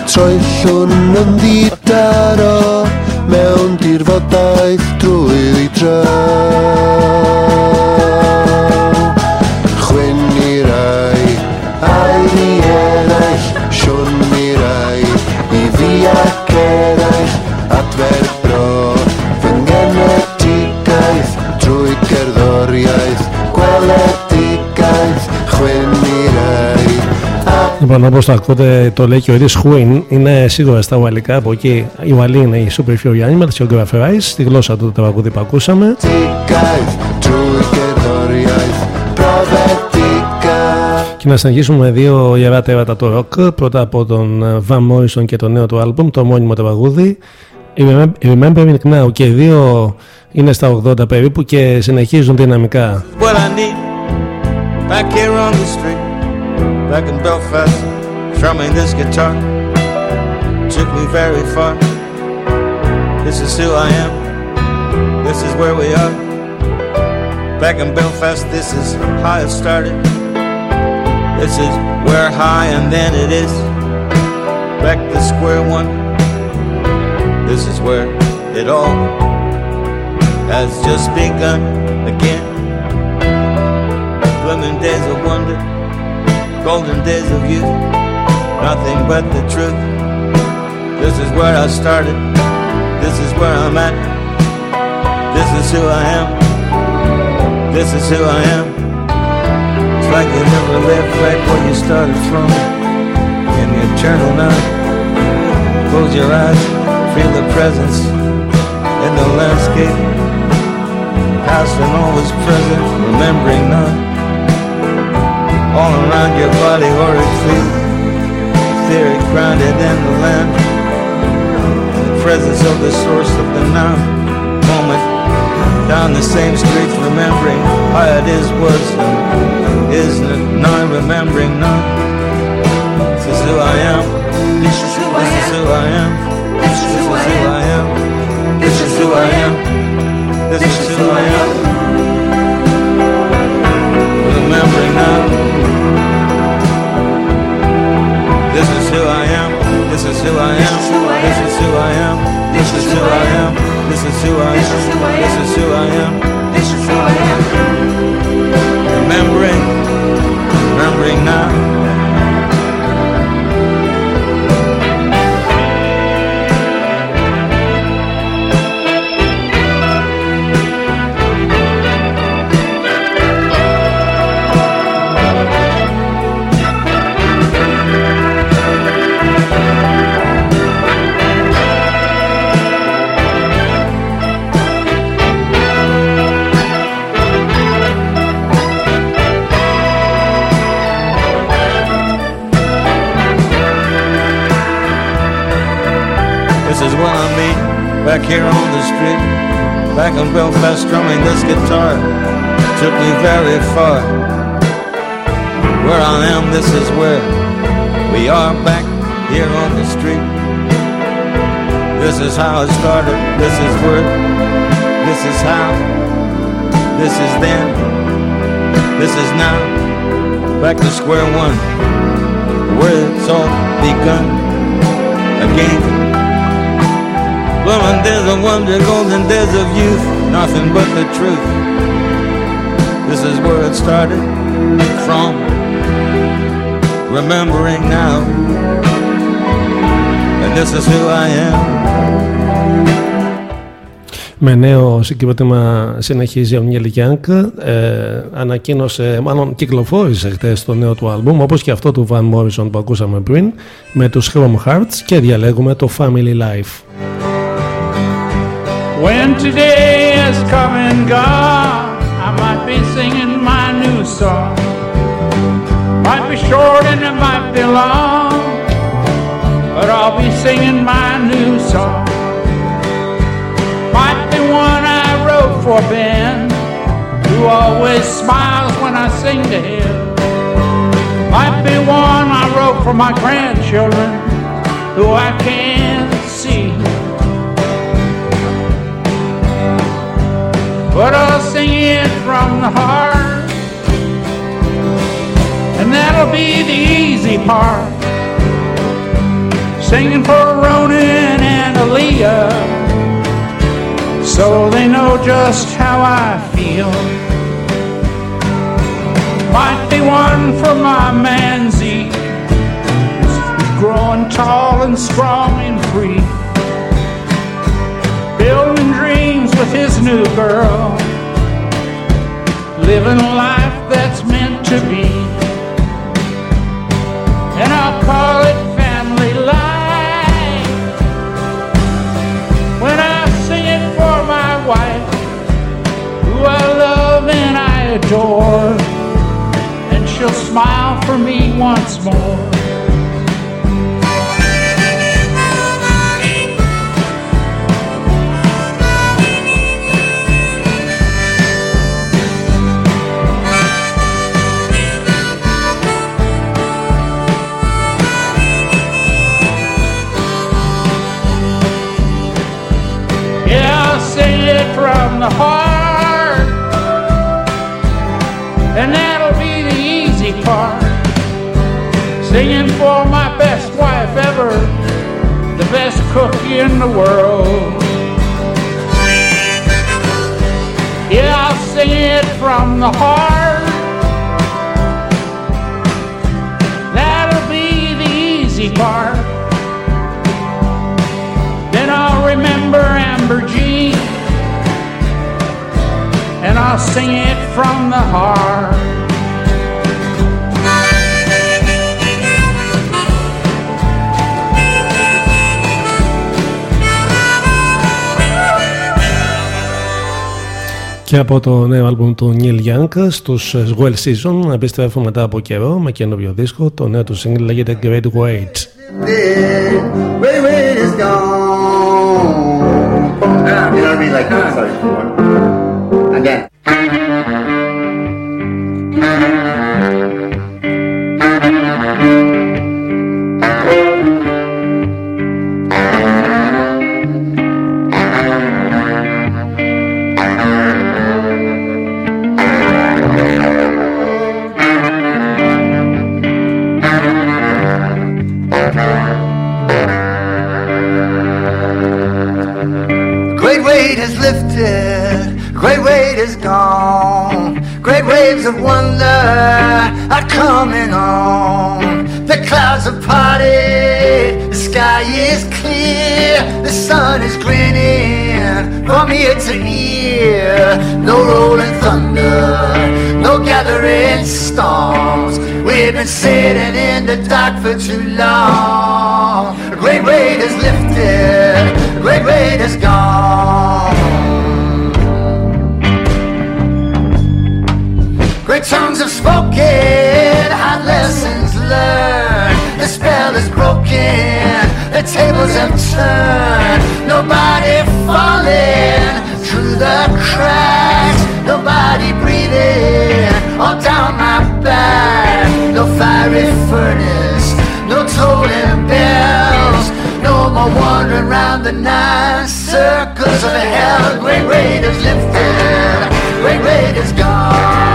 F: Troi llwn yn ddidaro Mewn dirfodaeth drwy ddidraw Chwyn i rai
I: Ai
A: Λοιπόν, όπως το ακούτε, το λέει και ο Ρις Χουίν, είναι σίγουρα στα ουαλικά. Από εκεί η Ουαλή είναι η Super Fury Animals και ο Graph Rice, στη γλώσσα του το τραγούδι που ακούσαμε.
I: Διgaeth trwy gerddoriaeth Profetica
A: Και να συνεχίσουμε με δύο ιερά τέρατα το rock. Πρώτα από τον ε, Van Morrison και το νέο του άλμπουμ, το μόνιμο τραγούδι. Η Remem- Remembering Now και οι δύο είναι στα 80 περίπου και συνεχίζουν δυναμικά.
J: What I need back here on the street, back in Belfast, strumming this guitar took me very far. This is who I am, this is where we are. Back in Belfast, this is how it started. This is where high and then it is. Back to square one, this is where it all has just begun again. Blooming days of wonder, golden days of youth, nothing but the truth. This is where I started, this is where I'm at, this is who I am, this is who I am. It's like you never left back where you started from, in the eternal night. Close your eyes, feel the presence in the landscape past and always present, remembering none. All around your body, horrid feet, theory grounded in the land. The presence of the source of the now moment. Down the same streets, remembering how it is, was, and is now, remembering none. This is who I am. This is who I am. This is who I am. This is who I am. This is who I am. This is who I am. This is who I am. This is who I am. This is who I am. This is who I am. This is who I am. This is who I am. Remembering. Remembering now. Is what I mean back here on the street. Back in Belfast strumming this guitar took me very far. Where I am, this is where we are back here on the street. This is how it started. This is where. This is how. This is then. This is now. Back to square one. Where it's all begun again. Blooming days of wonder, golden days of youth, nothing but the truth. This is where it started from. Remembering now, and this is who I am.
A: Με νέο συγκρότημα συνεχίζει ο Νιέλ Γιάνκ. Ε, ανακοίνωσε, μάλλον κυκλοφόρησε χθε το νέο του άλμπουμ, όπως και αυτό του Van Morrison που ακούσαμε πριν, με τους Chrome Hearts και διαλέγουμε το Family Life.
K: When today has come and gone, I might be singing my new song. Might be short and it might be long, but I'll be singing my new song. Might be one I wrote for Ben, who always smiles when I sing to him. Might be one I wrote for my grandchildren, who I can't but I'll sing it from the heart. And that'll be the easy part. Singing for Ronan and Aaliyah, so they know just how I feel. Might be one for my man Zeke, growing tall and strong and free his new girl. living a life that's meant to be. And I'll call it family life. When I sing it for my wife, who I love and I adore, and she'll smile for me once more. The heart. And that'll be the easy part. Singing for my best wife ever, the best cook in the world. Yeah, I'll sing it from the heart. That'll be the easy part. I'll sing it from the heart.
A: Και από το νέο άλμπουμ του Neil Young στους Well Season επιστρέφουμε μετά από καιρό με καινούριο δίσκο. Το νέο του single λέγεται Great Weight.
E: Wait, wait, it's gone. You waves of wonder are coming on. The clouds have parted, the sky is clear, the sun is grinning from ear to ear. No rolling thunder, no gathering storms. We've been sitting in the dark for too long. A great weight is lifted, a great weight is gone. Tongues have spoken, hard lessons learned. The spell is broken, the tables have turned. Nobody falling through the cracks, nobody breathing all down my back. No fiery furnace, no tolling bells, no more wandering round the nine circles of hell. Great weight is lifted, great weight is gone.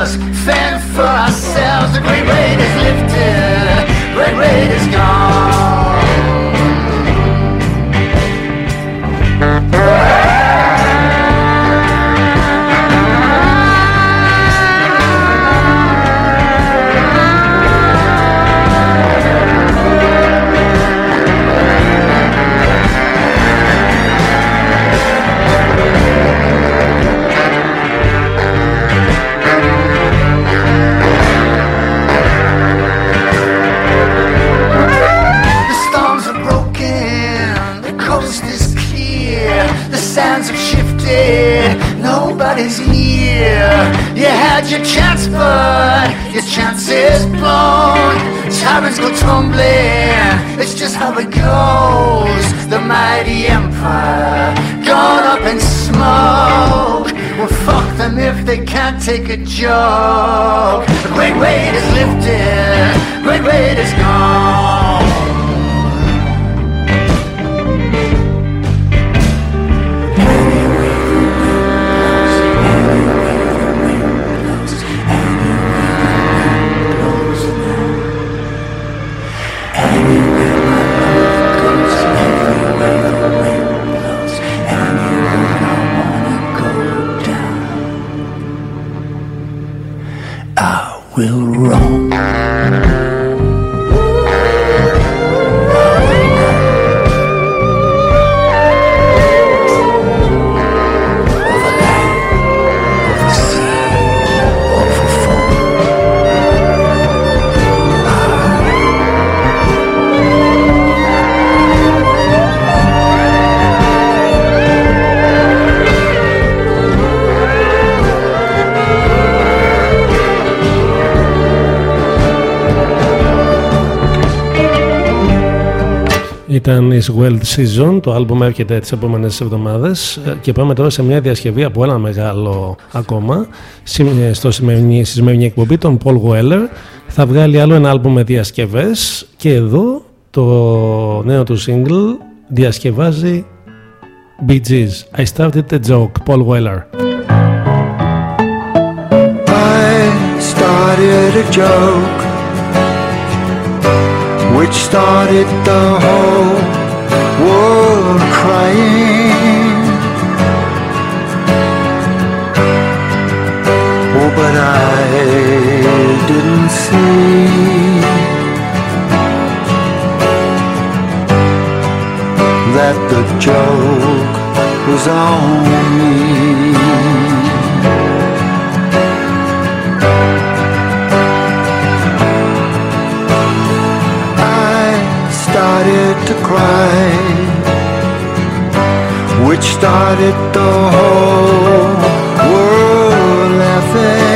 E: Us fend for ourselves. The great weight is lifted, great weight is gone.
L: Take a joke. The great weight is lifted, great weight is gone.
A: Ήταν η World Season, το άλμπουμ έρχεται τις επόμενες εβδομάδες ε, και πάμε τώρα σε μια διασκευή από ένα μεγάλο ακόμα ε, στο σημερινή, στη σημερινή εκπομπή, τον Paul Weller. Θα βγάλει άλλο ένα άλμπουμ με διασκευές και εδώ το νέο του single διασκευάζει Bee Gees. I started a joke, Paul Weller.
F: I started a joke which started the whole world crying. Oh, but I didn't see that the joke was on me. Started to cry, which started the whole world laughing.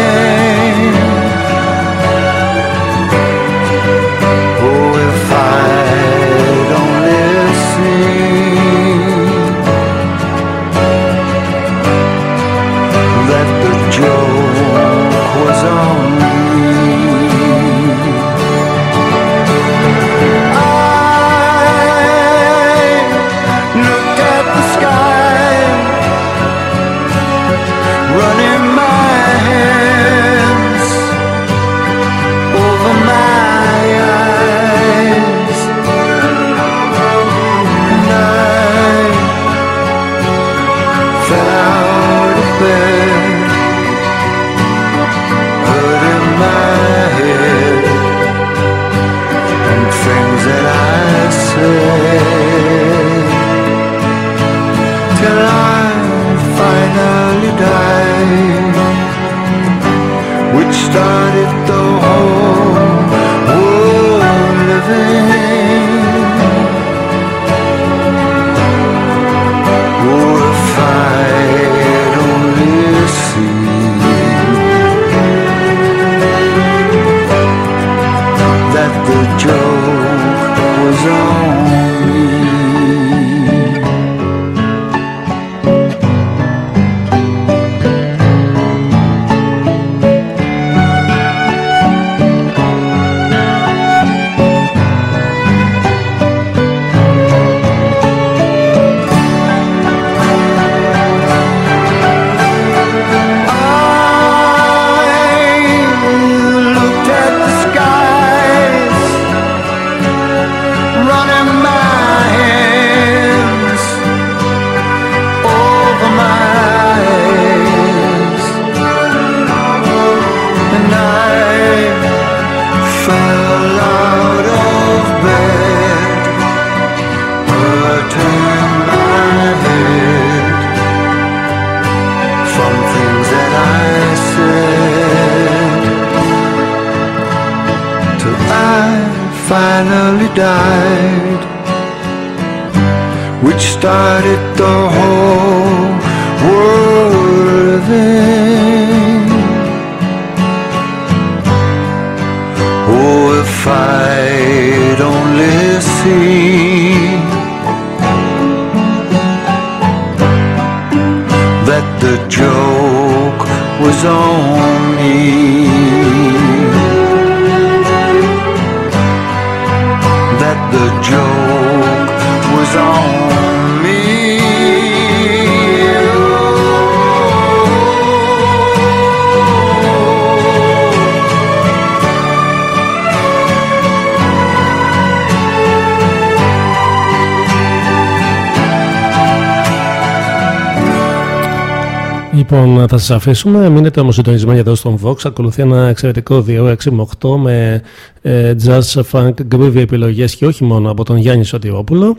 E: Λοιπόν, θα σας αφήσουμε. Μείνετε όμως συντονισμένοι εδώ στον Vox. Ακολουθεί ένα εξαιρετικό 2 6 με 8 με ε, jazz, funk, groovy επιλογές και όχι μόνο από τον Γιάννη Σωτηρόπουλο.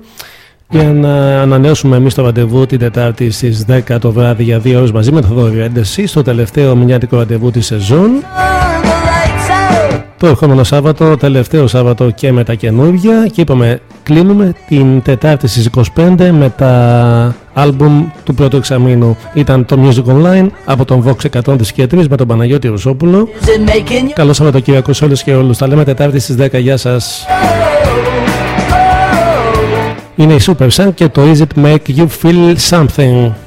E: Για να ανανεώσουμε εμείς το ραντεβού την Τετάρτη στις 10 το βράδυ για 2 ώρες μαζί με το Δόριο Έντεση στο τελευταίο μηνιάτικο ραντεβού της σεζόν. Το ερχόμενο Σάββατο, τελευταίο Σάββατο και με τα καινούργια. Και είπαμε, κλείνουμε την Τετάρτη στις 25 με τα άλμπουμ του πρώτου εξαμήνου. Ήταν το Music Online από τον Vox 100 της και με τον Παναγιώτη Ρουσόπουλο. Καλό Σαββατοκύριακο σε όλους και όλους. Τα λέμε Τετάρτη στις 10. Γεια σας. Είναι η Super Sun και το Is It Make You Feel Something.